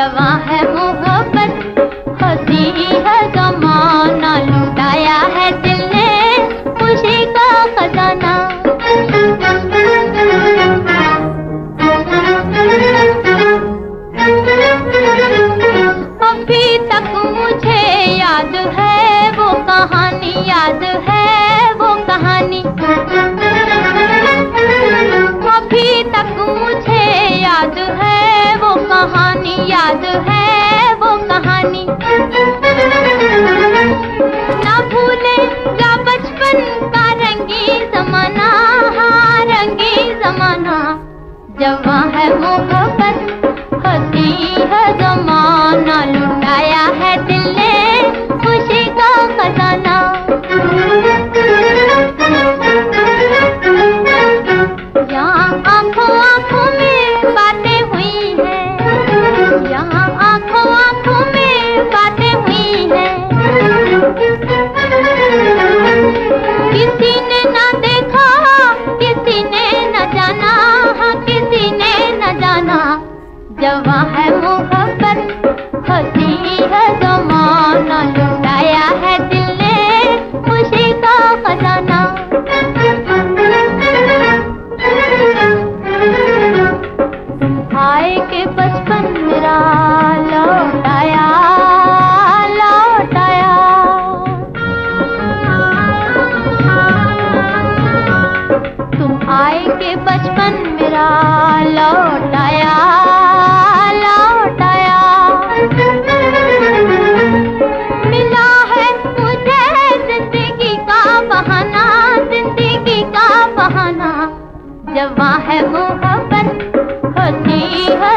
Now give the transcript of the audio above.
जवा है मोहब्बत, हसी है जमाना, लुटाया है दिल ने खुशी का खजाना। अभी तक मुझे याद है याद है वो कहानी? ना भूले या बचपन का रंगी जमाना हाँ रंगी जमाना। जवा है मोहब्बत हसी है जमाना लुटाया बचपन मेरा लौट आया लौट आया मिला है मुझे ज़िंदगी का बहाना, ज़िंदगी का बहाना। जवा है मोहब्बत, होती है